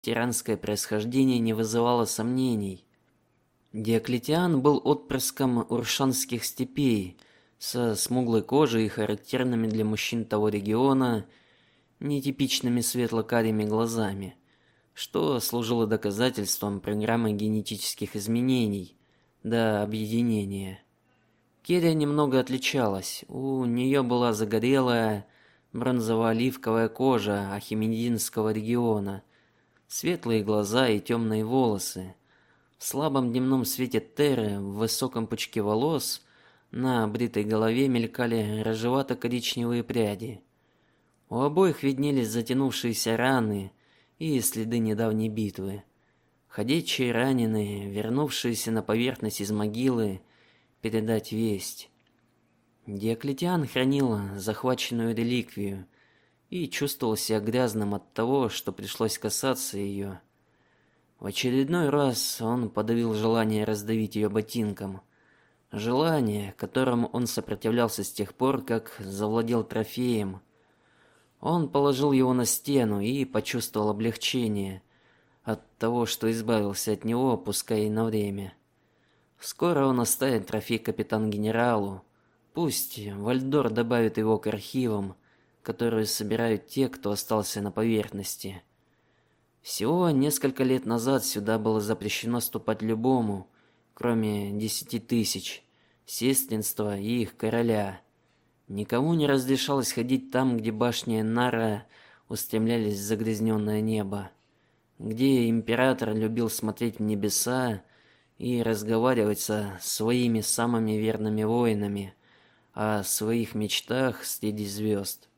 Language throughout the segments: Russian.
тиранское происхождение не вызывало сомнений. Диоклетиан был отпрыском уршанских степей со смуглой кожей и характерными для мужчин того региона нетипичными светло-карими глазами, что служило доказательством программы генетических изменений до объединения. Керия немного отличалась. У нее была загорелая бронзово-оливковая кожа ахимединского региона, светлые глаза и темные волосы. В слабом дневном свете Терры, в высоком пучке волос, на бритой голове мелькали рыжевато-коричневые пряди. У обоих виднелись затянувшиеся раны и следы недавней битвы. Ходячие раненые, вернувшиеся на поверхность из могилы, передать весть. Диоклетиан хранил захваченную реликвию и чувствовал себя грязным от того, что пришлось касаться ее. В очередной раз он подавил желание раздавить ее ботинком. Желание, которому он сопротивлялся с тех пор, как завладел трофеем. Он положил его на стену и почувствовал облегчение от того, что избавился от него, пускай и на время. Скоро он оставит трофей капитан-генералу. Пусть Вальдор добавит его к архивам, которые собирают те, кто остался на поверхности. Всего несколько лет назад сюда было запрещено ступать любому, кроме десяти тысяч, сестринства и их короля. Никому не разрешалось ходить там, где башни Нара устремлялись в загрязненное небо, где император любил смотреть в небеса и разговаривать со своими самыми верными воинами о своих мечтах среди звезд.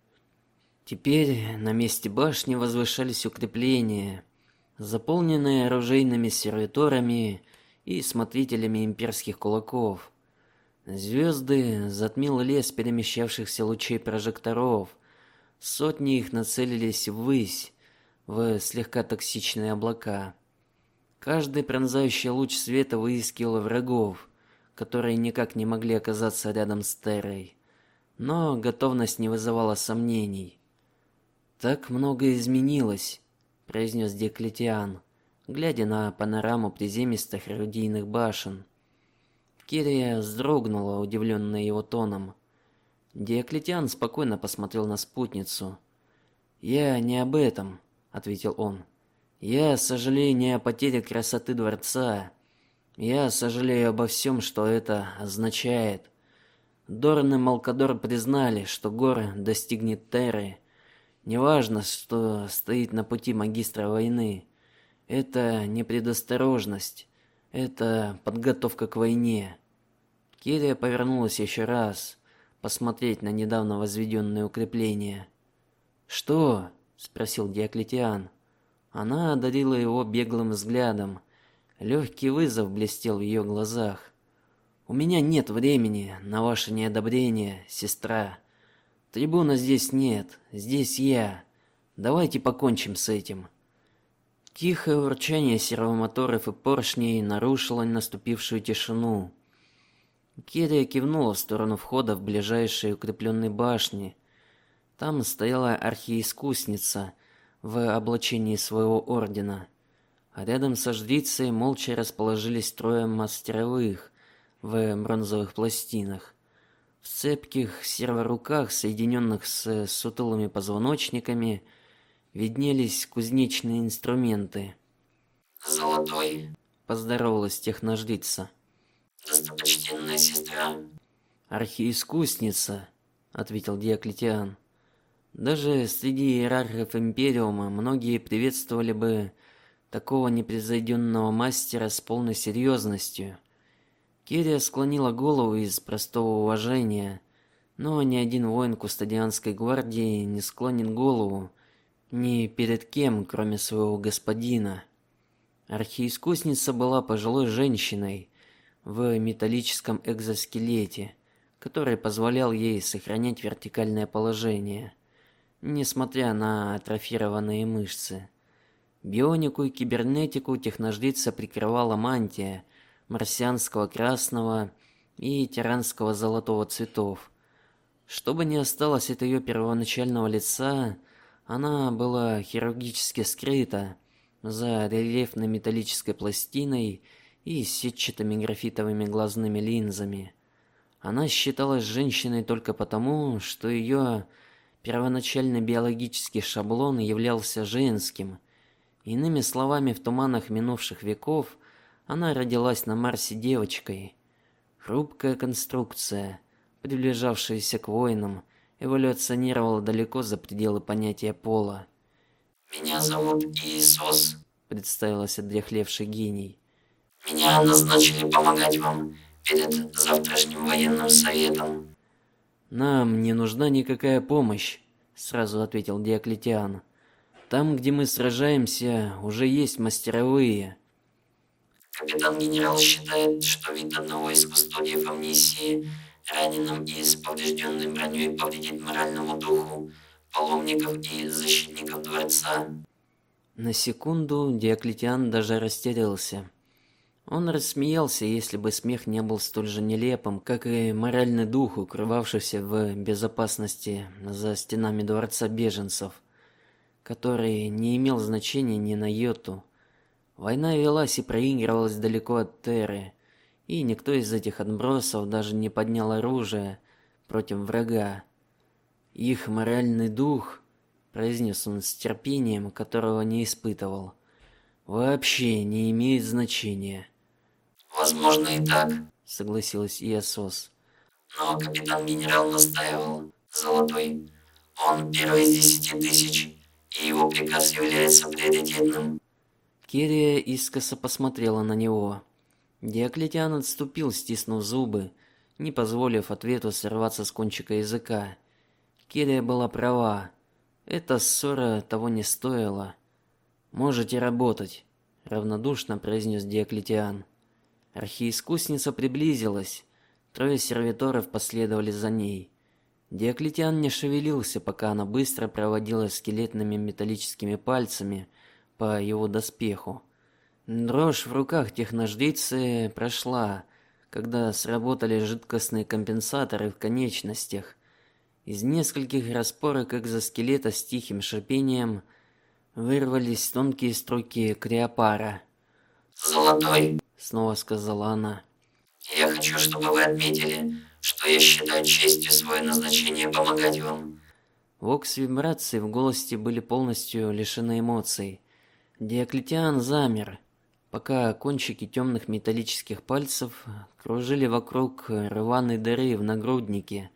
Теперь на месте башни возвышались укрепления, заполненные оружейными сервиторами и смотрителями имперских кулаков. Звезды затмил лес перемещавшихся лучей прожекторов. Сотни их нацелились ввысь, в слегка токсичные облака. Каждый пронзающий луч света выискивал врагов, которые никак не могли оказаться рядом с Террой. Но готовность не вызывала сомнений. Так много изменилось, произнес Деклетиан, глядя на панораму приземистых орудийных башен. Кирия вздрогнула, удивленная его тоном. Диоклетиан спокойно посмотрел на спутницу. "Я не об этом", ответил он. Я сожалею не о потере красоты дворца. Я сожалею обо всем, что это означает. Дорн и Малкадор признали, что гор достигнет Терры. Неважно, что стоит на пути магистра войны. Это не предосторожность, это подготовка к войне. Кирия повернулась еще раз, посмотреть на недавно возведенные укрепления. "Что?" спросил Диоклетиан. Она одарила его беглым взглядом. Легкий вызов блестел в ее глазах. У меня нет времени на ваше неодобрение, сестра. Трибуна здесь нет, здесь я. Давайте покончим с этим. Тихое урчание сервомоторов и поршней нарушило наступившую тишину. Кирия кивнула в сторону входа в ближайшие укрепленные башни. Там стояла архиискусница в облачении своего ордена, а рядом со жрицей молча расположились трое мастеровых в бронзовых пластинах. В цепких серворуках, соединенных с сутулыми позвоночниками, виднелись кузнечные инструменты. Золотой, поздоровалась техножрица. Достопочтенная сестра. Архиискусница, ответил Диоклетиан. Даже среди иерархов империума многие приветствовали бы такого непревзойденного мастера с полной серьезностью. Кирия склонила голову из простого уважения, но ни один воин кустодианской гвардии не склонит голову ни перед кем, кроме своего господина. Архиискусница была пожилой женщиной в металлическом экзоскелете, который позволял ей сохранять вертикальное положение несмотря на атрофированные мышцы. Бионику и кибернетику техножрица прикрывала мантия марсианского красного и тиранского золотого цветов. Чтобы не осталось от ее первоначального лица, она была хирургически скрыта за рельефной металлической пластиной и сетчатыми графитовыми глазными линзами. Она считалась женщиной только потому, что ее первоначальный биологический шаблон являлся женским. Иными словами, в туманах минувших веков она родилась на Марсе девочкой. Хрупкая конструкция, приближавшаяся к воинам, эволюционировала далеко за пределы понятия пола. Меня зовут Иисус, представилась одряхлевший гений. Меня назначили помогать вам перед завтрашним военным советом. Нам не нужна никакая помощь, сразу ответил Диоклетиан. Там, где мы сражаемся, уже есть мастеровые. Капитан-генерал считает, что вид одного из кустодиев амнисии раненым и с поврежденной броней повредит моральному духу паломников и защитников дворца. На секунду Диоклетиан даже растерялся. Он рассмеялся, если бы смех не был столь же нелепым, как и моральный дух, укрывавшийся в безопасности за стенами дворца беженцев, который не имел значения ни на йоту. Война велась и проигрывалась далеко от Терры, и никто из этих отбросов даже не поднял оружие против врага. Их моральный дух, произнес он с терпением, которого не испытывал, вообще не имеет значения. Возможно и так, согласилась Иосос. Но капитан-генерал настаивал. Золотой. Он первый из десяти тысяч, и его приказ является приоритетным. Кирия искоса посмотрела на него. Диоклетиан отступил, стиснув зубы, не позволив ответу сорваться с кончика языка. Кирия была права. Эта ссора того не стоила. Можете работать, равнодушно произнес Диоклетиан. Архиискусница приблизилась. Трое сервиторов последовали за ней. Диоклетиан не шевелился, пока она быстро проводила скелетными металлическими пальцами по его доспеху. Дрожь в руках техножрицы прошла, когда сработали жидкостные компенсаторы в конечностях. Из нескольких распорок экзоскелета с тихим шипением вырвались тонкие струки криопара. Золотой, снова сказала она. Я хочу, чтобы вы отметили, что я считаю честью свое назначение помогать вам. Вокс вибрации в голосе были полностью лишены эмоций. Диоклетиан замер, пока кончики темных металлических пальцев кружили вокруг рваной дыры в нагруднике.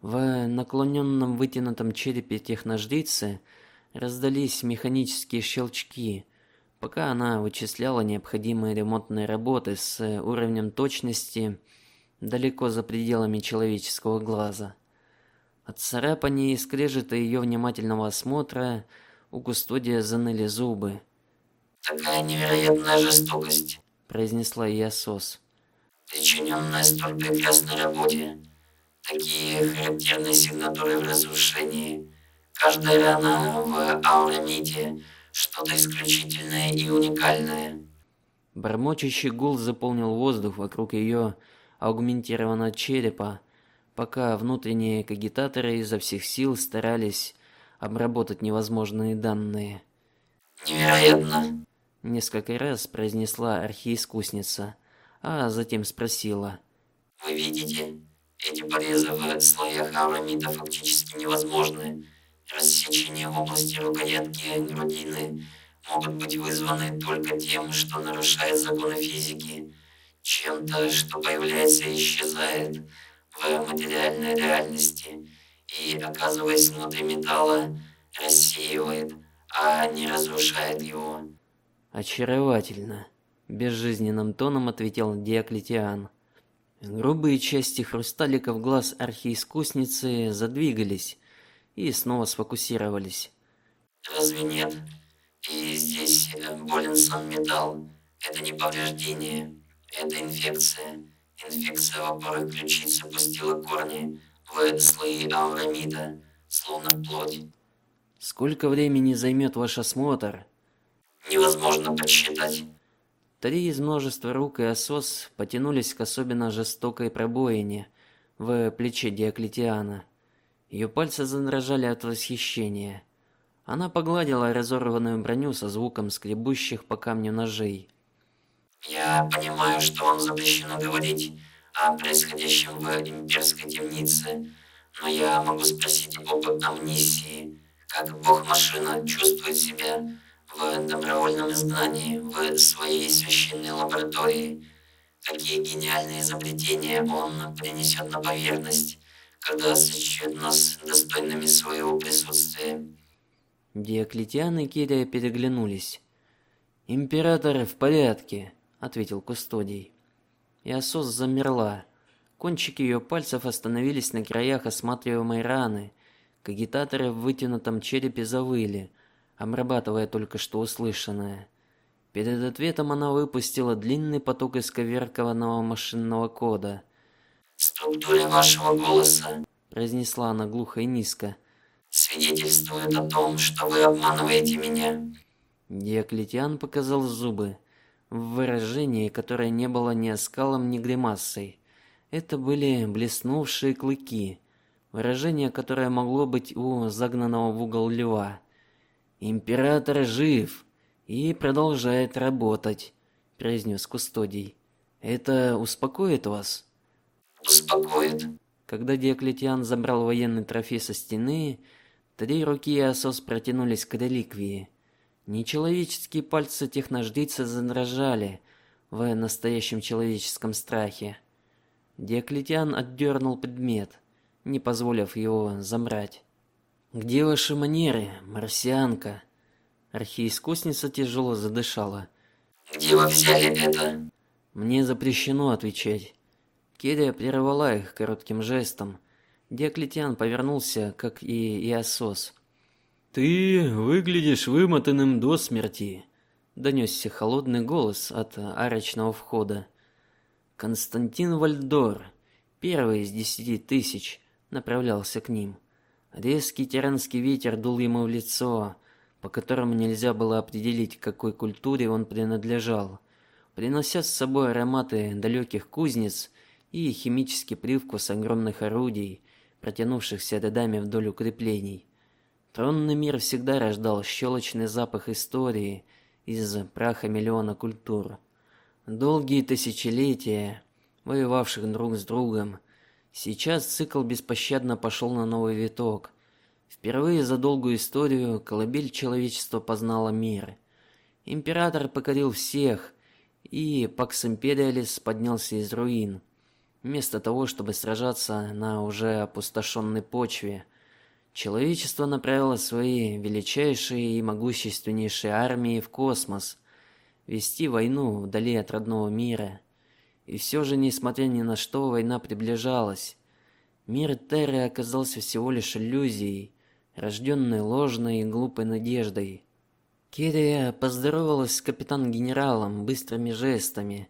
В наклоненном вытянутом черепе техножрицы раздались механические щелчки, пока она вычисляла необходимые ремонтные работы с уровнем точности далеко за пределами человеческого глаза. От царапания и скрежета ее внимательного осмотра у кустодия заныли зубы. Такая невероятная жестокость, произнесла Ясос. Причиненная столь прекрасной работе. Такие характерные сигнатуры в разрушении. Каждая рана в аурамите что-то исключительное и уникальное. Бормочущий гул заполнил воздух вокруг ее аугментированного черепа, пока внутренние кагитаторы изо всех сил старались обработать невозможные данные. Невероятно, несколько раз произнесла архиискусница, а затем спросила: Вы видите, эти порезы в слоях аурамита фактически невозможны. Рассечения в области рукоятки грудины могут быть вызваны только тем, что нарушает законы физики, чем-то, что появляется и исчезает в материальной реальности и, оказываясь внутри металла, рассеивает, а не разрушает его. Очаровательно, безжизненным тоном ответил Диоклетиан. Грубые части хрусталиков глаз архиискусницы задвигались, и снова сфокусировались. Разве нет? И здесь э, болен сам металл. Это не повреждение, это инфекция. Инфекция в опорах ключицы пустила корни в слои аурамида, словно плоть. Сколько времени займет ваш осмотр? Невозможно подсчитать. Три из множества рук и осос потянулись к особенно жестокой пробоине в плече Диоклетиана. Ее пальцы задрожали от восхищения. Она погладила разорванную броню со звуком скребущих по камню ножей. Я понимаю, что вам запрещено говорить о происходящем в имперской темнице, но я могу спросить об амнисии. Как бог-машина чувствует себя в добровольном изгнании в своей священной лаборатории? Какие гениальные изобретения он принесет на поверхность, когда сочтет нас достойными своего присутствия? Диоклетиан и Кирия переглянулись. Император в порядке, ответил кустодий. И Асос замерла. Кончики ее пальцев остановились на краях осматриваемой раны. Кагитаторы в вытянутом черепе завыли, обрабатывая только что услышанное. Перед ответом она выпустила длинный поток исковеркованного машинного кода. Структура вашего голоса, произнесла она глухо и низко, свидетельствует о том, что вы обманываете меня. Диоклетиан показал зубы в выражении, которое не было ни оскалом, ни гримасой. Это были блеснувшие клыки, выражение, которое могло быть у загнанного в угол льва. Император жив и продолжает работать, произнес кустодий. Это успокоит вас? Успокоит. Когда Диоклетиан забрал военный трофей со стены, три руки Асос протянулись к реликвии. Нечеловеческие пальцы технождица задрожали в настоящем человеческом страхе. Диоклетиан отдернул предмет, не позволив его замрать. Где ваши манеры, марсианка? Архиискусница тяжело задышала. Где вы взяли это? Мне запрещено отвечать. Кирия прервала их коротким жестом. Диоклетиан повернулся, как и Иосос. Ты выглядишь вымотанным до смерти, донесся холодный голос от арочного входа. Константин Вальдор, первый из десяти тысяч, направлялся к ним. Резкий тиранский ветер дул ему в лицо, по которому нельзя было определить, к какой культуре он принадлежал, принося с собой ароматы далеких кузнец и химический привкус огромных орудий, протянувшихся рядами вдоль укреплений. Тронный мир всегда рождал щелочный запах истории из праха миллиона культур. Долгие тысячелетия, воевавших друг с другом, сейчас цикл беспощадно пошел на новый виток. Впервые за долгую историю колыбель человечества познала мир. Император покорил всех, и Пакс Империалис поднялся из руин. Вместо того, чтобы сражаться на уже опустошенной почве, Человечество направило свои величайшие и могущественнейшие армии в космос, вести войну вдали от родного мира. И все же, несмотря ни на что, война приближалась. Мир Терры оказался всего лишь иллюзией, рожденной ложной и глупой надеждой. Кирия поздоровалась с капитан-генералом быстрыми жестами.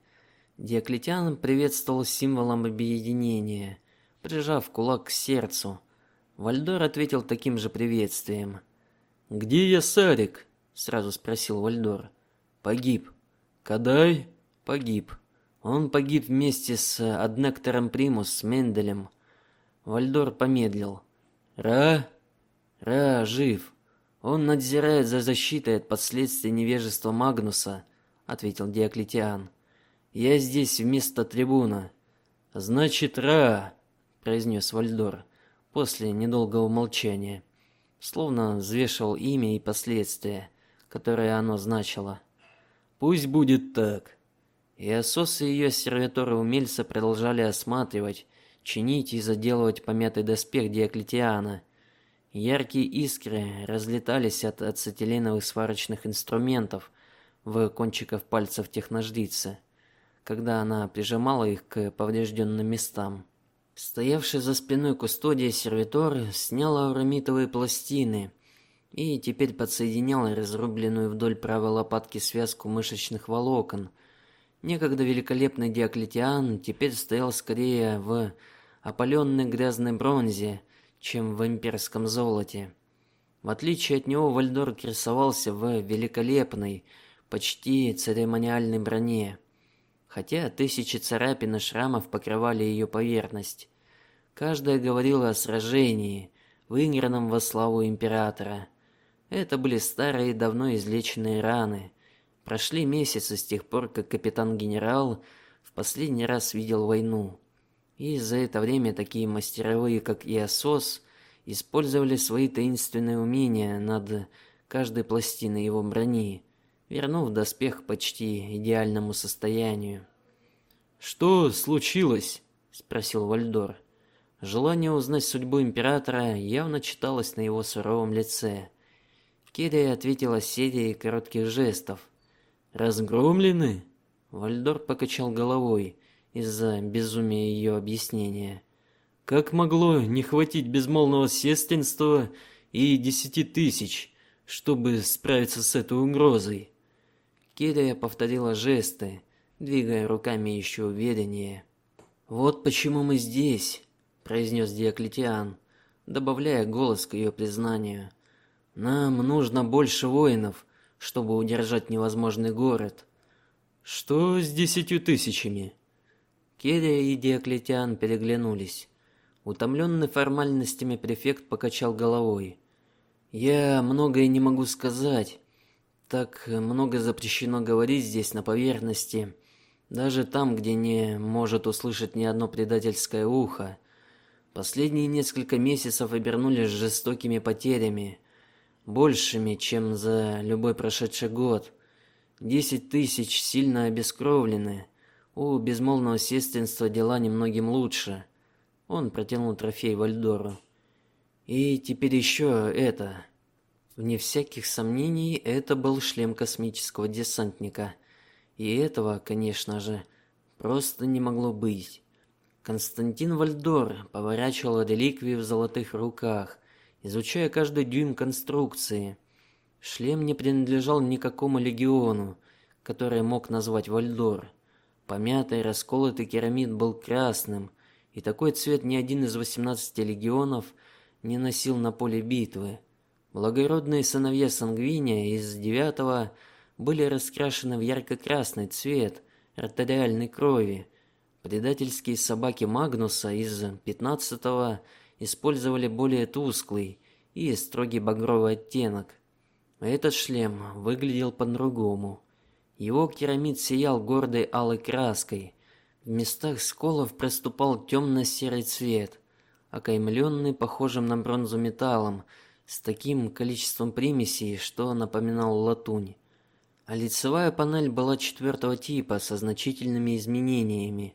Диоклетиан приветствовал символом объединения, прижав кулак к сердцу. Вальдор ответил таким же приветствием. Где я, Сарик? сразу спросил Вальдор. Погиб. Кадай погиб. Он погиб вместе с Аднектором Примус с Менделем. Вальдор помедлил. Ра? Ра жив. Он надзирает за защитой от последствий невежества Магнуса, ответил Диоклетиан. Я здесь вместо трибуна. Значит, Ра, произнес Вальдор после недолгого молчания, словно взвешивал имя и последствия, которые оно значило. Пусть будет так. И Асос и ее сервиторы умельцы продолжали осматривать, чинить и заделывать помятый доспех Диоклетиана. Яркие искры разлетались от ацетиленовых сварочных инструментов в кончиках пальцев технождицы, когда она прижимала их к поврежденным местам. Стоявший за спиной кустодия сервитор снял аурамитовые пластины и теперь подсоединял разрубленную вдоль правой лопатки связку мышечных волокон. Некогда великолепный Диоклетиан теперь стоял скорее в опаленной грязной бронзе, чем в имперском золоте. В отличие от него Вальдор красовался в великолепной, почти церемониальной броне хотя тысячи царапин и шрамов покрывали ее поверхность. Каждая говорила о сражении, выигранном во славу императора. Это были старые, давно излеченные раны. Прошли месяцы с тех пор, как капитан-генерал в последний раз видел войну. И за это время такие мастеровые, как Иосос, использовали свои таинственные умения над каждой пластиной его брони, вернув доспех почти идеальному состоянию. Что случилось? спросил Вальдор. Желание узнать судьбу императора явно читалось на его суровом лице. Кирия ответила серией коротких жестов. Разгромлены? Вальдор покачал головой из-за безумия ее объяснения. Как могло не хватить безмолвного сестринства и десяти тысяч, чтобы справиться с этой угрозой? Кирия повторила жесты, двигая руками еще увереннее. Вот почему мы здесь, произнес Диоклетиан, добавляя голос к ее признанию. Нам нужно больше воинов, чтобы удержать невозможный город. Что с десятью тысячами? Керия и Диоклетиан переглянулись. Утомленный формальностями префект покачал головой. Я многое не могу сказать. Так много запрещено говорить здесь на поверхности, даже там, где не может услышать ни одно предательское ухо. Последние несколько месяцев обернулись жестокими потерями, большими, чем за любой прошедший год. Десять тысяч сильно обескровлены. У безмолвного сестринства дела немногим лучше. Он протянул трофей Вальдору. И теперь еще это. Вне всяких сомнений, это был шлем космического десантника. И этого, конечно же, просто не могло быть. Константин Вальдор поворачивал реликвии в золотых руках, изучая каждый дюйм конструкции. Шлем не принадлежал никакому легиону, который мог назвать Вальдор. Помятый, расколотый керамид был красным, и такой цвет ни один из 18 легионов не носил на поле битвы. Благородные сыновья Сангвиния из девятого были раскрашены в ярко-красный цвет артериальной крови. Предательские собаки Магнуса из пятнадцатого использовали более тусклый и строгий багровый оттенок. Этот шлем выглядел по-другому. Его керамид сиял гордой алой краской. В местах сколов проступал темно серый цвет, окаймленный похожим на бронзу металлом с таким количеством примесей, что напоминал латунь. А лицевая панель была четвертого типа со значительными изменениями.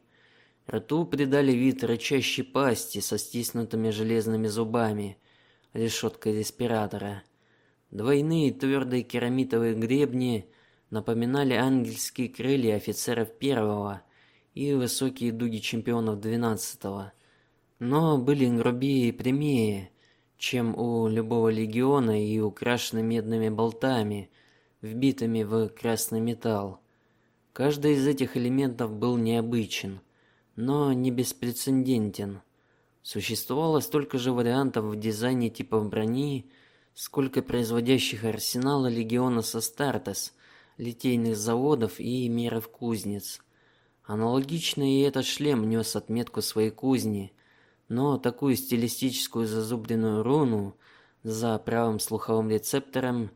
Рту придали вид рычащей пасти со стиснутыми железными зубами, решеткой респиратора. Двойные твердые керамитовые гребни напоминали ангельские крылья офицеров первого и высокие дуги чемпионов двенадцатого, но были грубее и прямее, чем у любого легиона и украшены медными болтами, вбитыми в красный металл. Каждый из этих элементов был необычен но не беспрецедентен. Существовало столько же вариантов в дизайне типов брони, сколько производящих арсеналы легиона Састартес, литейных заводов и миров кузнец. Аналогично и этот шлем нес отметку своей кузни, но такую стилистическую зазубренную руну за правым слуховым рецептором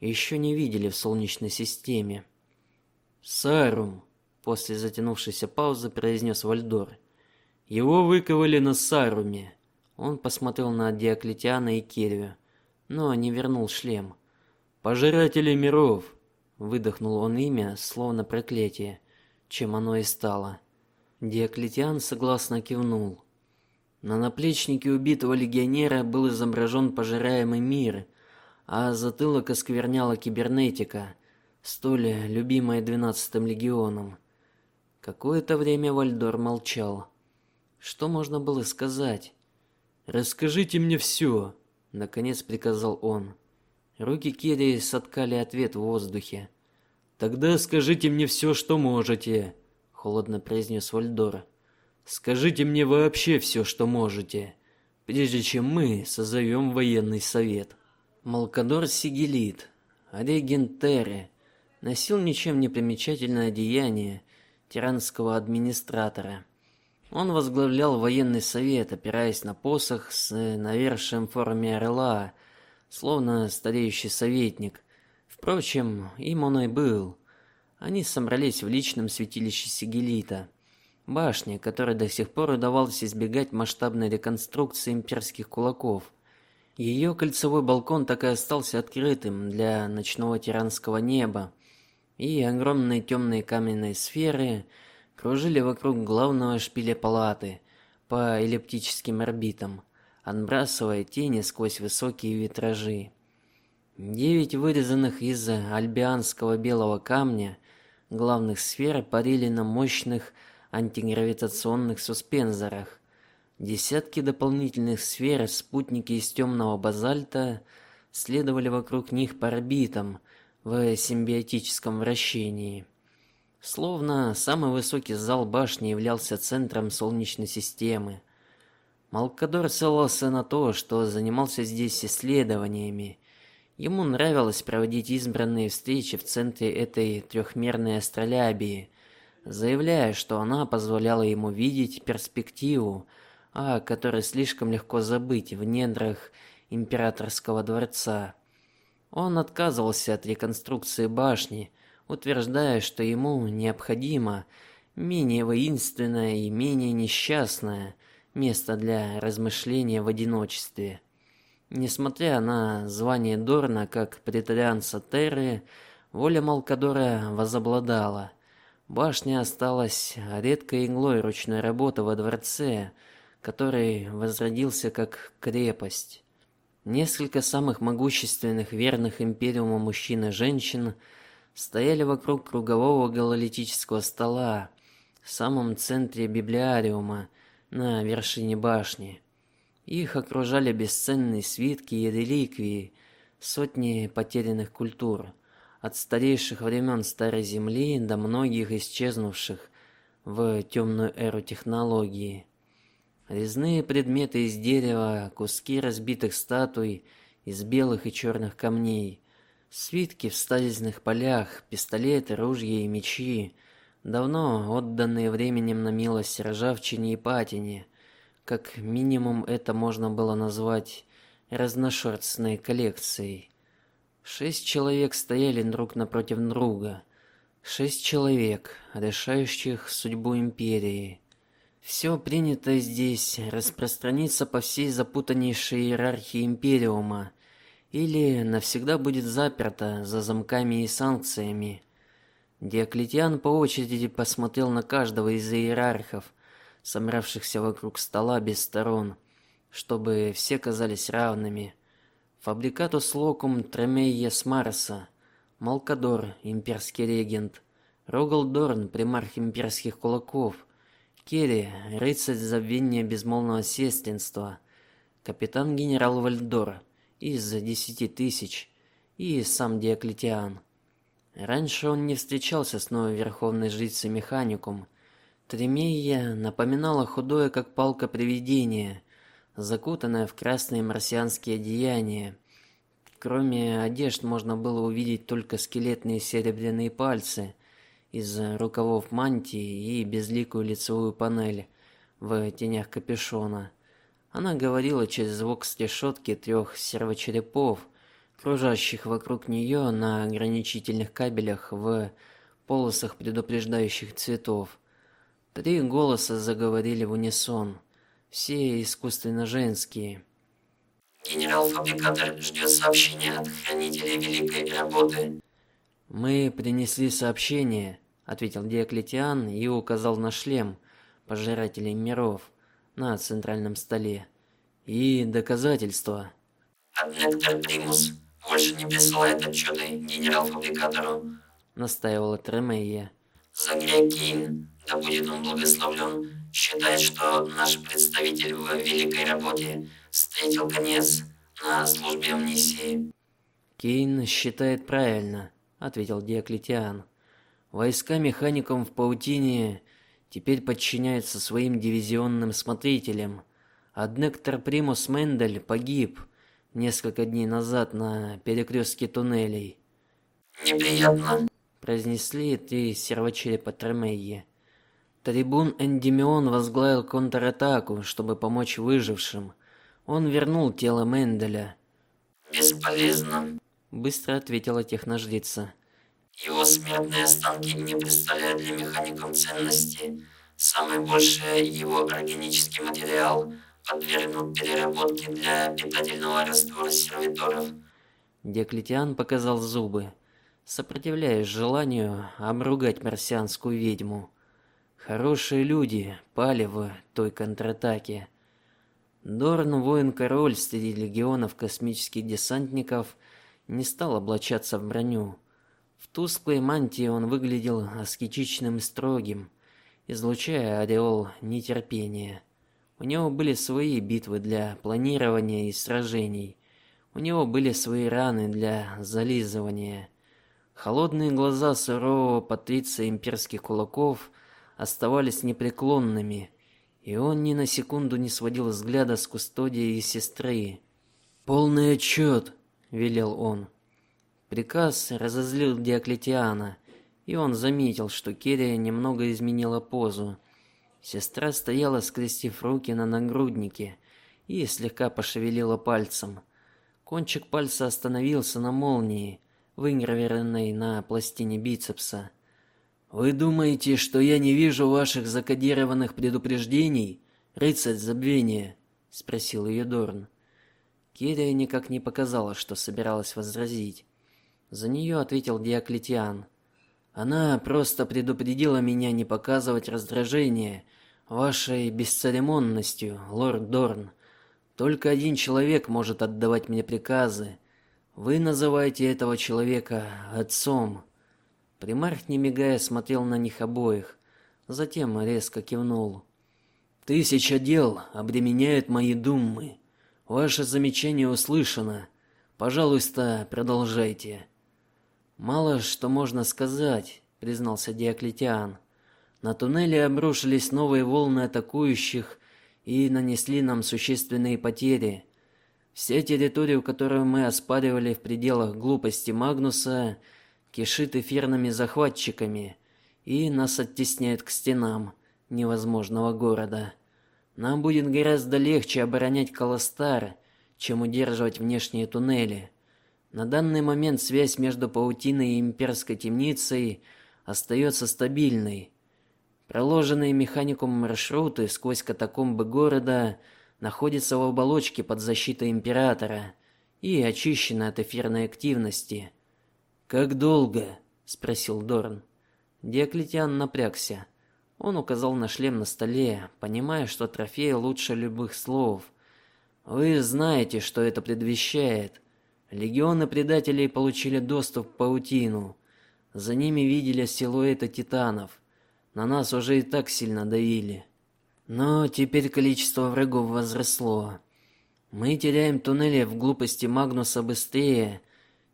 еще не видели в солнечной системе. Сарум после затянувшейся паузы произнес Вальдор. Его выковали на Саруме. Он посмотрел на Диоклетиана и Кирию, но не вернул шлем. Пожиратели миров, выдохнул он имя, словно проклятие, чем оно и стало. Диоклетиан согласно кивнул. На наплечнике убитого легионера был изображен пожираемый мир, а затылок оскверняла кибернетика, столь любимая двенадцатым легионом. Какое-то время Вальдор молчал. Что можно было сказать? Расскажите мне все, наконец приказал он. Руки Кири соткали ответ в воздухе. Тогда скажите мне все, что можете, холодно произнес Вальдор. Скажите мне вообще все, что можете, прежде чем мы созовем военный совет. Малкадор Сигелит, регент Терры, носил ничем не примечательное одеяние тиранского администратора. Он возглавлял военный совет, опираясь на посох с навершием в форме орла, словно стареющий советник. Впрочем, им он и был. Они собрались в личном святилище Сигелита, башне, которой до сих пор удавалось избегать масштабной реконструкции имперских кулаков. Ее кольцевой балкон так и остался открытым для ночного тиранского неба, и огромные темные каменные сферы кружили вокруг главного шпиля палаты по эллиптическим орбитам, отбрасывая тени сквозь высокие витражи. Девять вырезанных из альбианского белого камня главных сфер парили на мощных антигравитационных суспензорах. Десятки дополнительных сфер, спутники из темного базальта, следовали вокруг них по орбитам в симбиотическом вращении. Словно самый высокий зал башни являлся центром солнечной системы. Малкадор ссылался на то, что занимался здесь исследованиями Ему нравилось проводить избранные встречи в центре этой трехмерной астролябии, заявляя, что она позволяла ему видеть перспективу, о которой слишком легко забыть в недрах императорского дворца. Он отказывался от реконструкции башни, утверждая, что ему необходимо менее воинственное и менее несчастное место для размышления в одиночестве. Несмотря на звание Дорна как претарианца Терры, воля Малкадора возобладала. Башня осталась редкой иглой ручной работы во дворце, который возродился как крепость. Несколько самых могущественных верных империуму мужчин и женщин стояли вокруг кругового гололитического стола в самом центре библиариума на вершине башни. Их окружали бесценные свитки и реликвии, сотни потерянных культур, от старейших времен старой земли до многих исчезнувших в темную эру технологии. Резные предметы из дерева, куски разбитых статуй из белых и черных камней, свитки в стазисных полях, пистолеты, ружья и мечи, давно отданные временем на милость ржавчине и патине, как минимум это можно было назвать разношерстной коллекцией. Шесть человек стояли друг напротив друга. Шесть человек, решающих судьбу империи. Все принято здесь распространится по всей запутаннейшей иерархии империума или навсегда будет заперто за замками и санкциями. Диоклетиан по очереди посмотрел на каждого из иерархов, собравшихся вокруг стола без сторон, чтобы все казались равными. Фабрикатус локум Тремейес Марса, Малкадор, имперский регент, Рогалдорн, примарх имперских кулаков, Керри, рыцарь забвения безмолвного сестринства, капитан-генерал Вальдор из десяти тысяч и сам Диоклетиан. Раньше он не встречался с новой верховной жрицей Механикум, Тремейя напоминала худое, как палка привидение, закутанное в красные марсианские одеяния. Кроме одежд можно было увидеть только скелетные серебряные пальцы из рукавов мантии и безликую лицевую панель в тенях капюшона. Она говорила через звук решетки трех сервочерепов, кружащих вокруг нее на ограничительных кабелях в полосах предупреждающих цветов. Три голоса заговорили в унисон, все искусственно женские. Генерал-фабрикатор ждет сообщения от хранителей великой работы. Мы принесли сообщение, ответил Диоклетиан и указал на шлем пожирателей миров на центральном столе. И доказательства. Аднектор Примус больше не присылает отчеты генерал-фабрикатору, настаивала Тремейя. Загрей Кейн, да будет он благословлен, считает, что наш представитель в великой работе встретил конец на службе амнисии. Кейн считает правильно, ответил Диоклетиан. Войска механиков в паутине теперь подчиняются своим дивизионным смотрителям. Аднектор Примус Мендель погиб несколько дней назад на перекрестке туннелей. Неприятно, произнесли три сервочерепа Тремейи. Трибун Эндимион возглавил контратаку, чтобы помочь выжившим. Он вернул тело Менделя. Бесполезно, быстро ответила техножрица. Его смертные останки не представляют для механиков ценности. Самое большее его органический материал подвергнут переработке для питательного раствора сервиторов. Диоклетиан показал зубы, сопротивляясь желанию обругать марсианскую ведьму. Хорошие люди пали в той контратаке. Дорн, воин-король среди легионов космических десантников, не стал облачаться в броню. В тусклой мантии он выглядел аскетичным и строгим, излучая ореол нетерпения. У него были свои битвы для планирования и сражений. У него были свои раны для зализывания. Холодные глаза сурового патриция имперских кулаков оставались непреклонными, и он ни на секунду не сводил взгляда с кустодии и сестры. "Полный отчет!» — велел он. Приказ разозлил Диоклетиана, и он заметил, что Керия немного изменила позу. Сестра стояла, скрестив руки на нагруднике, и слегка пошевелила пальцем. Кончик пальца остановился на молнии, выгравированной на пластине бицепса. Вы думаете, что я не вижу ваших закодированных предупреждений, рыцарь забвения? спросил ее Дорн. Кирия никак не показала, что собиралась возразить. За нее ответил Диоклетиан. Она просто предупредила меня не показывать раздражение вашей бесцеремонностью, лорд Дорн. Только один человек может отдавать мне приказы. Вы называете этого человека отцом. Примарх не мигая смотрел на них обоих, затем резко кивнул. Тысяча дел обременяют мои думы. Ваше замечание услышано. Пожалуйста, продолжайте. Мало что можно сказать, признался Диоклетиан. На туннели обрушились новые волны атакующих и нанесли нам существенные потери. Все территории, которые мы оспаривали в пределах глупости Магнуса, кишит эфирными захватчиками, и нас оттесняют к стенам невозможного города. Нам будет гораздо легче оборонять Колостар, чем удерживать внешние туннели. На данный момент связь между паутиной и имперской темницей остается стабильной. Проложенные механикум маршруты сквозь катакомбы города находятся в оболочке под защитой императора и очищены от эфирной активности. Как долго? спросил Дорн. Диоклетиан напрягся. Он указал на шлем на столе, понимая, что трофей лучше любых слов. Вы знаете, что это предвещает. Легионы предателей получили доступ к паутину. За ними видели силуэты титанов. На нас уже и так сильно давили. Но теперь количество врагов возросло. Мы теряем туннели в глупости Магнуса быстрее,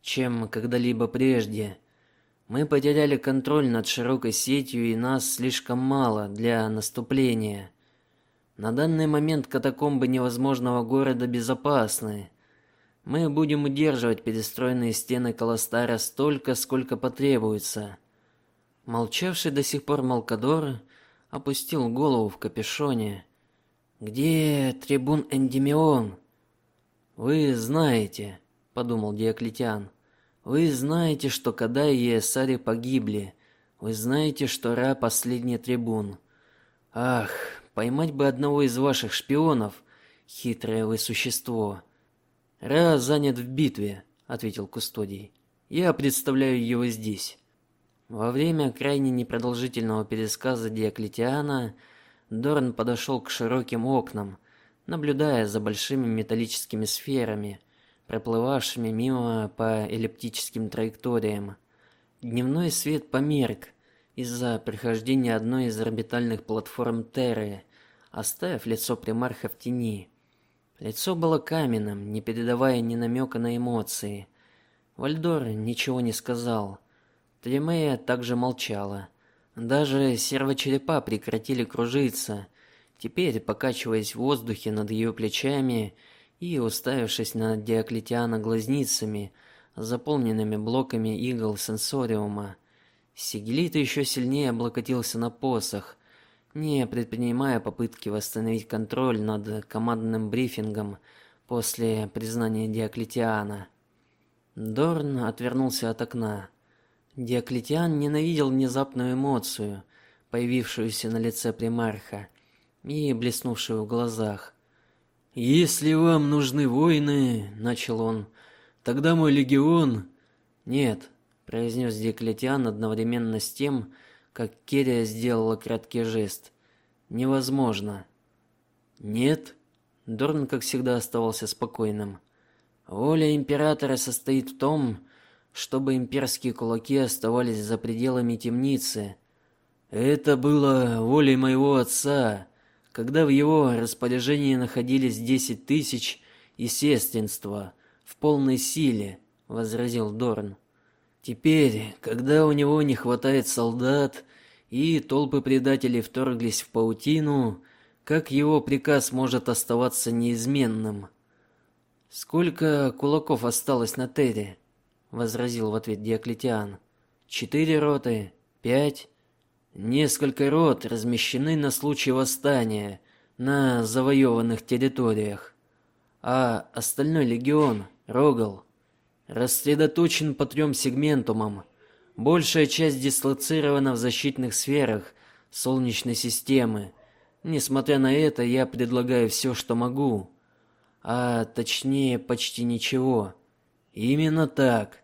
чем когда-либо прежде. Мы потеряли контроль над широкой сетью, и нас слишком мало для наступления. На данный момент катакомбы невозможного города безопасны. Мы будем удерживать перестроенные стены Колостара столько, сколько потребуется. Молчавший до сих пор Малкадор опустил голову в капюшоне. Где трибун Эндимион? Вы знаете, подумал Диоклетиан. Вы знаете, что Кадай и Эсари погибли. Вы знаете, что Ра последний трибун. Ах, поймать бы одного из ваших шпионов, хитрое вы существо. Ра занят в битве, ответил кустодий. Я представляю его здесь. Во время крайне непродолжительного пересказа Диоклетиана Дорн подошел к широким окнам, наблюдая за большими металлическими сферами, проплывавшими мимо по эллиптическим траекториям. Дневной свет померк из-за прохождения одной из орбитальных платформ Терры, оставив лицо примарха в тени. Лицо было каменным, не передавая ни намека на эмоции. Вальдор ничего не сказал. Тремея также молчала. Даже сервочерепа прекратили кружиться, теперь покачиваясь в воздухе над ее плечами и уставившись на Диоклетиана глазницами, заполненными блоками игл сенсориума. Сигелит еще сильнее облокотился на посох, не предпринимая попытки восстановить контроль над командным брифингом после признания Диоклетиана. Дорн отвернулся от окна. Диоклетиан ненавидел внезапную эмоцию, появившуюся на лице примарха и блеснувшую в глазах. Если вам нужны воины, начал он. Тогда мой легион Нет, произнес Диоклетиан одновременно с тем, как Керия сделала краткий жест. Невозможно. Нет, Дорн, как всегда, оставался спокойным. Воля императора состоит в том, чтобы имперские кулаки оставались за пределами темницы. Это было волей моего отца, когда в его распоряжении находились десять тысяч и сестринства в полной силе, возразил Дорн. Теперь, когда у него не хватает солдат и толпы предателей вторглись в паутину, как его приказ может оставаться неизменным? Сколько кулаков осталось на Терре? возразил в ответ Диоклетиан. Четыре роты, пять, несколько рот размещены на случай восстания на завоеванных территориях, а остальной легион, Рогал, рассредоточен по трем сегментумам. Большая часть дислоцирована в защитных сферах солнечной системы. Несмотря на это, я предлагаю все, что могу, а точнее почти ничего. Именно так.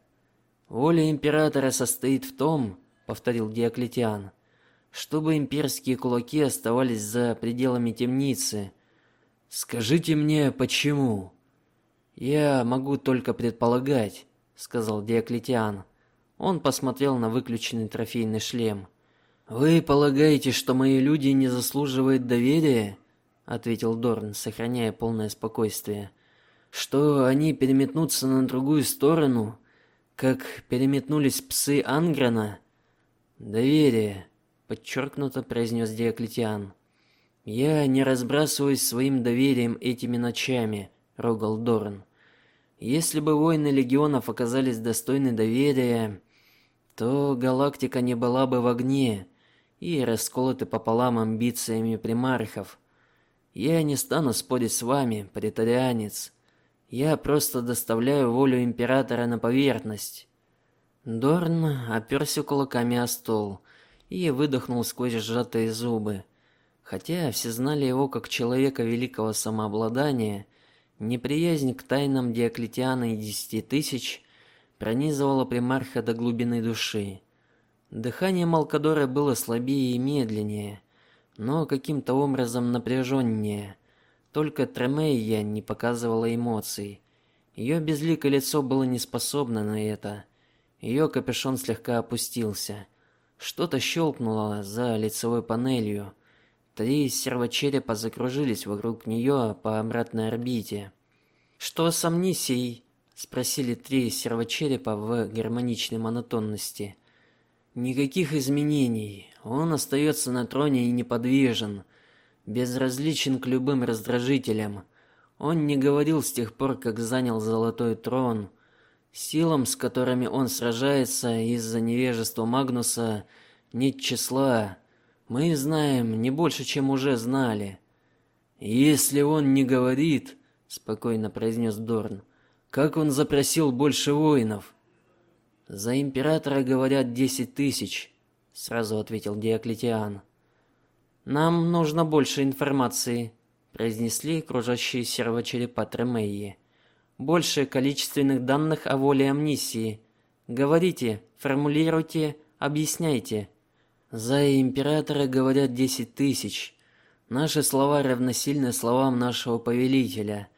Воля императора состоит в том, повторил Диоклетиан, чтобы имперские кулаки оставались за пределами темницы. Скажите мне, почему? Я могу только предполагать, сказал Диоклетиан. Он посмотрел на выключенный трофейный шлем. Вы полагаете, что мои люди не заслуживают доверия? ответил Дорн, сохраняя полное спокойствие. Что они переметнутся на другую сторону, как переметнулись псы Анграна? Доверие, подчеркнуто произнес Диоклетиан. Я не разбрасываюсь своим доверием этими ночами, рогал Дорн. Если бы воины легионов оказались достойны доверия, то галактика не была бы в огне и расколоты пополам амбициями примархов. Я не стану спорить с вами, претарианец. Я просто доставляю волю императора на поверхность. Дорн оперся кулаками о стол и выдохнул сквозь сжатые зубы. Хотя все знали его как человека великого самообладания, неприязнь к тайнам Диоклетиана и десяти тысяч пронизывала примарха до глубины души. Дыхание Малкадора было слабее и медленнее, но каким-то образом напряженнее. Только Тремейя не показывала эмоций. Ее безликое лицо было не способно на это. Ее капюшон слегка опустился. Что-то щелкнуло за лицевой панелью. Три сервочерепа закружились вокруг нее по обратной орбите. Что с амнисией? спросили три сервочерепа в гармоничной монотонности. Никаких изменений. Он остается на троне и неподвижен, безразличен к любым раздражителям. Он не говорил с тех пор, как занял золотой трон. Силам, с которыми он сражается из-за невежества Магнуса, нет числа. Мы знаем не больше, чем уже знали. Если он не говорит, спокойно произнес Дорн. Как он запросил больше воинов? За императора говорят десять тысяч, сразу ответил Диоклетиан. Нам нужно больше информации, произнесли кружащие сервочерепа Тремейи. Больше количественных данных о воле амнисии. Говорите, формулируйте, объясняйте. За императора говорят десять тысяч. Наши слова равносильны словам нашего повелителя.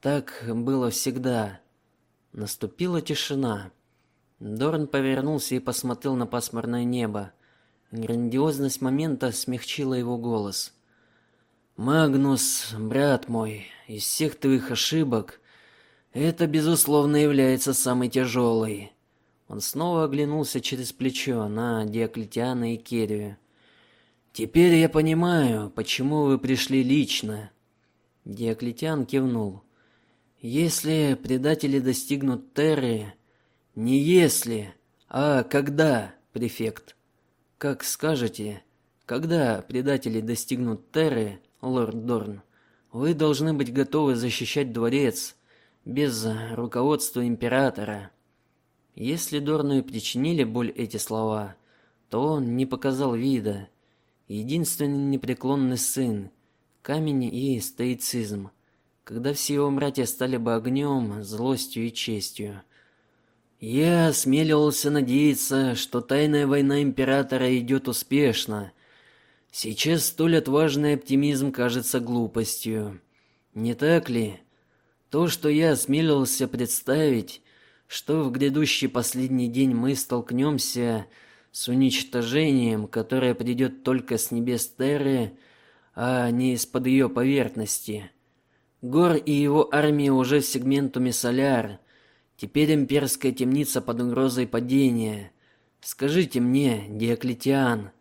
Так было всегда. Наступила тишина. Дорн повернулся и посмотрел на пасмурное небо. Грандиозность момента смягчила его голос. Магнус, брат мой, из всех твоих ошибок это безусловно является самой тяжелой. Он снова оглянулся через плечо на Диоклетиана и Керию. Теперь я понимаю, почему вы пришли лично. Диоклетиан кивнул. Если предатели достигнут Терры, не если, а когда, префект. Как скажете, когда предатели достигнут Терры, лорд Дорн, Вы должны быть готовы защищать дворец без руководства императора. Если Дорну и причинили боль эти слова, то он не показал вида. Единственный непреклонный сын, камень и стоицизм. Когда все его братья стали бы огнем, злостью и честью. Я осмелился надеяться, что тайная война императора идет успешно. Сейчас столь отважный оптимизм кажется глупостью. Не так ли? То, что я осмелился представить, что в грядущий последний день мы столкнемся с уничтожением, которое придет только с небес Терры, а не из-под ее поверхности. Гор и его армия уже в сегментуме Соляр. Теперь имперская темница под угрозой падения. Скажите мне, Диоклетиан,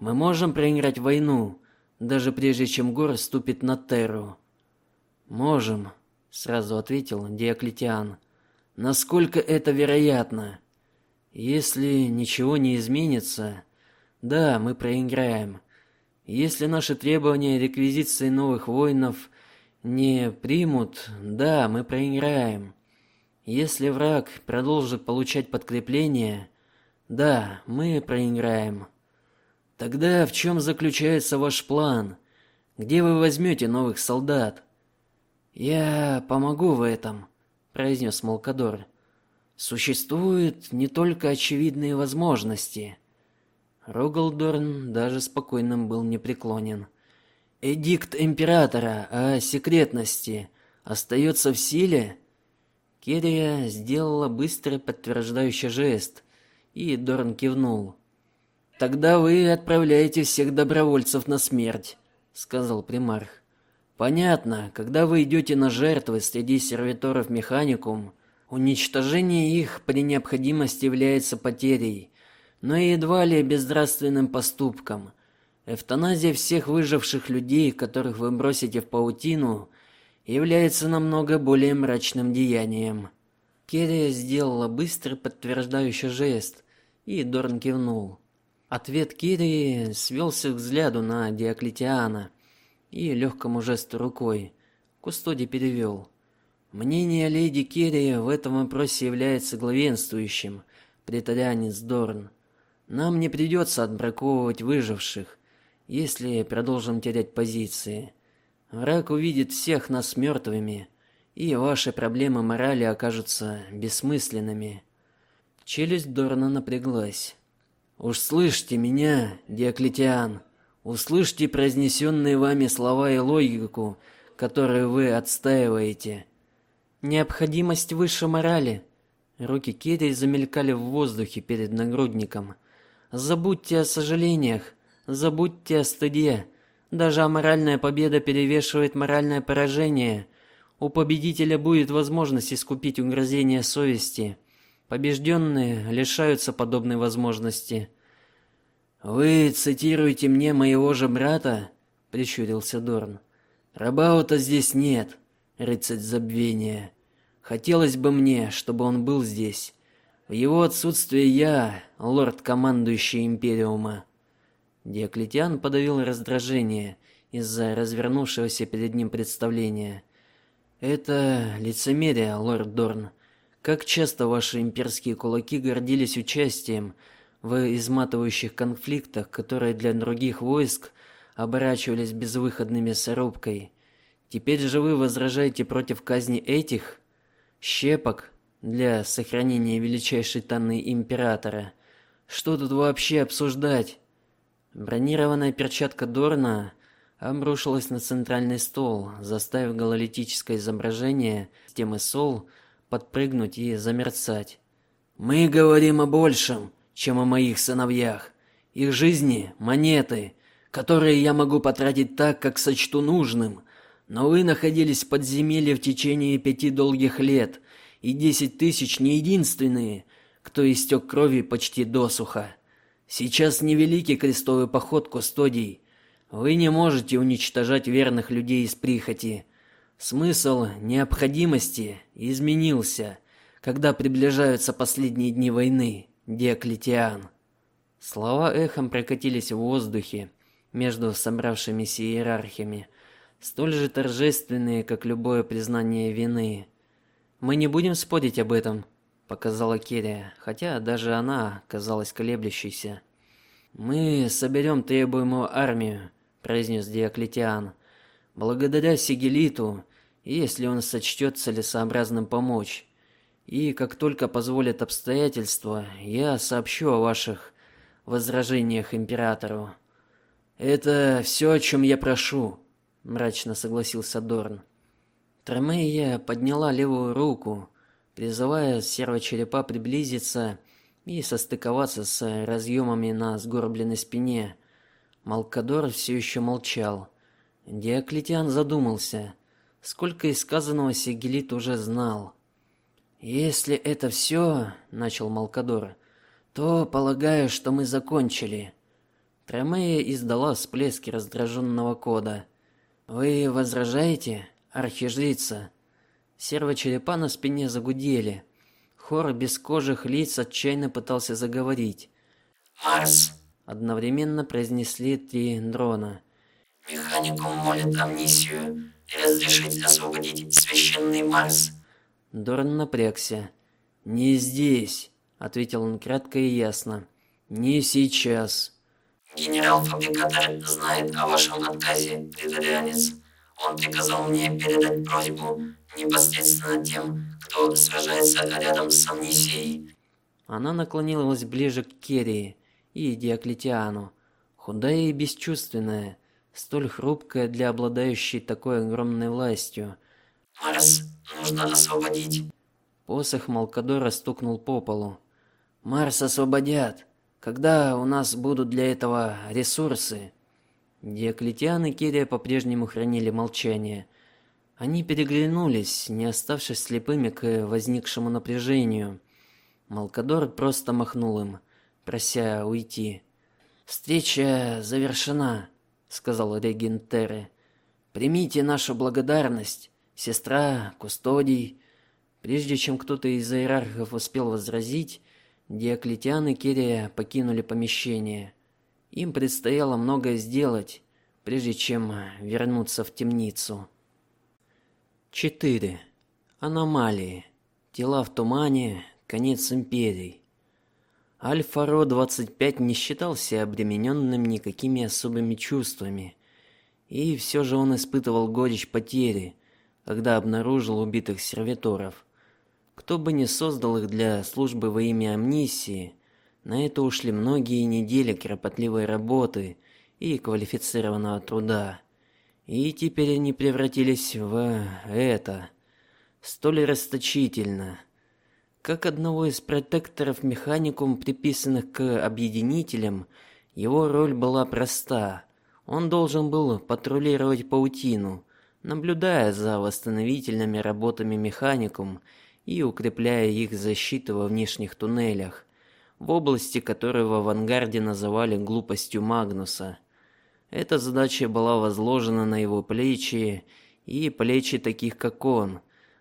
мы можем проиграть войну, даже прежде чем Гор ступит на Терру? Можем, сразу ответил Диоклетиан. Насколько это вероятно? Если ничего не изменится, да, мы проиграем. Если наши требования реквизиции новых воинов не примут, да, мы проиграем. Если враг продолжит получать подкрепление, да, мы проиграем. Тогда в чем заключается ваш план? Где вы возьмете новых солдат? Я помогу в этом произнес Малкадор. Существуют не только очевидные возможности. Рогалдорн даже спокойным был непреклонен. Эдикт императора о секретности остается в силе. Керия сделала быстрый подтверждающий жест, и Дорн кивнул. Тогда вы отправляете всех добровольцев на смерть, сказал примарх. Понятно, когда вы идете на жертвы среди сервиторов механикум, уничтожение их при необходимости является потерей, но едва ли безнравственным поступком. Эвтаназия всех выживших людей, которых вы бросите в паутину, является намного более мрачным деянием. Керия сделала быстрый подтверждающий жест, и Дорн кивнул. Ответ Кирии свелся к взгляду на Диоклетиана и легкому жесту рукой. Кустоди перевел. Мнение леди Керри в этом вопросе является главенствующим, претарианец Дорн. Нам не придется отбраковывать выживших, если продолжим терять позиции. Враг увидит всех нас мертвыми, и ваши проблемы морали окажутся бессмысленными. Челюсть Дорна напряглась. Уж слышите меня, Диоклетиан, Услышьте произнесенные вами слова и логику, которую вы отстаиваете. Необходимость высшей морали. Руки Кири замелькали в воздухе перед нагрудником. Забудьте о сожалениях, забудьте о стыде. Даже аморальная победа перевешивает моральное поражение. У победителя будет возможность искупить угрызения совести. Побежденные лишаются подобной возможности. Вы цитируете мне моего же брата? прищурился Дорн. Рабаута здесь нет, рыцарь забвения. Хотелось бы мне, чтобы он был здесь. В его отсутствие я, лорд-командующий империума. Диоклетиан подавил раздражение из-за развернувшегося перед ним представления. Это лицемерие, лорд Дорн. Как часто ваши имперские кулаки гордились участием в изматывающих конфликтах, которые для других войск оборачивались безвыходными зарубкой. Теперь же вы возражаете против казни этих щепок для сохранения величайшей тайны императора. Что тут вообще обсуждать? Бронированная перчатка Дорна обрушилась на центральный стол, заставив гололитическое изображение системы Сол подпрыгнуть и замерцать. Мы говорим о большем, чем о моих сыновьях. Их жизни монеты, которые я могу потратить так, как сочту нужным. Но вы находились в подземелье в течение пяти долгих лет, и десять тысяч не единственные, кто истек крови почти досуха. Сейчас невеликий крестовый поход кустодий. Вы не можете уничтожать верных людей из прихоти. Смысл необходимости изменился, когда приближаются последние дни войны. Диоклетиан. Слова эхом прокатились в воздухе между собравшимися иерархами. столь же торжественные, как любое признание вины. Мы не будем спорить об этом, показала Керия, хотя даже она казалась колеблющейся. Мы соберем требуемую армию, произнес Диоклетиан. Благодаря Сигелиту, если он сочтет целесообразным помочь. И как только позволят обстоятельства, я сообщу о ваших возражениях императору. Это все, о чем я прошу, мрачно согласился Дорн. Тремея подняла левую руку, призывая серого-черепа приблизиться и состыковаться с разъемами на сгорбленной спине. Малкадор все еще молчал. Диоклетиан задумался. Сколько из сказанного Сигелит уже знал. Если это все, начал Малкадор, то полагаю, что мы закончили. Тремея издала всплески раздраженного кода. Вы возражаете, архижрица? Серво-черепа на спине загудели. Хор бескожих лиц отчаянно пытался заговорить. Марс, одновременно произнесли три дрона. Механикум молит амнисию и разрешить освободить священный Марс. Дорн напрягся. Не здесь, ответил он кратко и ясно. Не сейчас. Генерал-фабрикатор знает о вашем отказе, преторианец. Он приказал мне передать просьбу непосредственно тем, кто сражается рядом с Амнисией. Она наклонилась ближе к Керии и Диоклетиану, худая и бесчувственная, столь хрупкая для обладающей такой огромной властью. Марс нужно освободить. Посох Малкадора стукнул по полу. Марс освободят, когда у нас будут для этого ресурсы. Диоклетиан и Кирия по-прежнему хранили молчание. Они переглянулись, не оставшись слепыми к возникшему напряжению. Малкадор просто махнул им, прося уйти. Встреча завершена, сказал регент Терры. Примите нашу благодарность, сестра, кустодий. Прежде чем кто-то из иерархов успел возразить, Диоклетиан и Кирия покинули помещение. Им предстояло многое сделать, прежде чем вернуться в темницу. 4. Аномалии. Тела в тумане. Конец империи. Альфа-Ро 25 не считался обремененным никакими особыми чувствами, и все же он испытывал горечь потери, когда обнаружил убитых сервиторов. Кто бы ни создал их для службы во имя амнисии, на это ушли многие недели кропотливой работы и квалифицированного труда. И теперь они превратились в это столь расточительно. Как одного из протекторов механикум, приписанных к объединителям, его роль была проста. Он должен был патрулировать паутину, наблюдая за восстановительными работами механикум и укрепляя их защиту во внешних туннелях, в области, которую в авангарде называли глупостью Магнуса. Эта задача была возложена на его плечи и плечи таких, как он,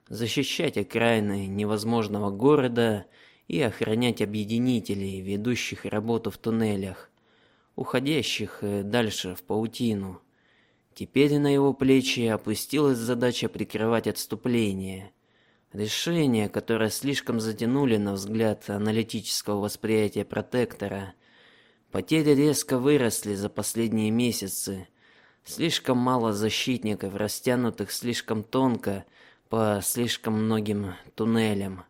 защищать окраины невозможного города и охранять объединителей, ведущих работу в туннелях, уходящих э, дальше в паутину. Теперь на его плечи опустилась задача прикрывать отступление. Решения, которые слишком затянули на взгляд аналитического восприятия протектора. Потери резко выросли за последние месяцы. Слишком мало защитников, растянутых слишком тонко по слишком многим туннелям.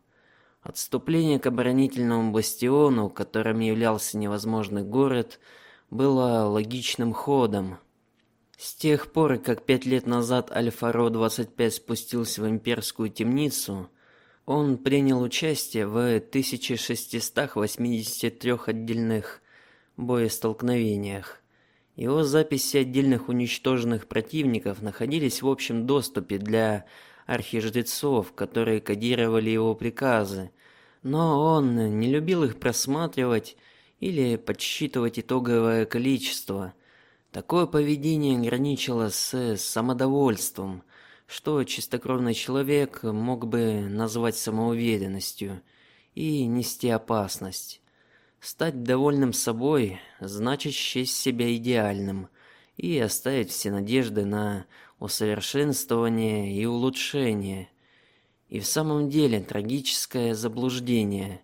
Отступление к оборонительному бастиону, которым являлся невозможный город, было логичным ходом. С тех пор, как пять лет назад Альфа-Ро 25 спустился в имперскую темницу, он принял участие в 1683 отдельных боестолкновениях. Его записи отдельных уничтоженных противников находились в общем доступе для архижрецов, которые кодировали его приказы, но он не любил их просматривать или подсчитывать итоговое количество – Такое поведение граничило с самодовольством, что чистокровный человек мог бы назвать самоуверенностью и нести опасность. Стать довольным собой значит счесть себя идеальным и оставить все надежды на усовершенствование и улучшение. И в самом деле трагическое заблуждение.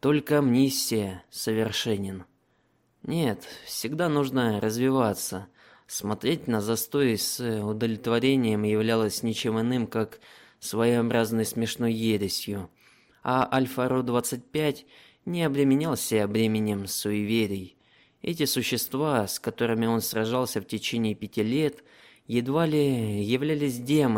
Только амнистия совершенен. Нет, всегда нужно развиваться. Смотреть на застой с удовлетворением являлось ничем иным, как своеобразной смешной ересью. А Альфа-Ру-25 не обременял себя бременем суеверий. Эти существа, с которыми он сражался в течение пяти лет, едва ли являлись демонами,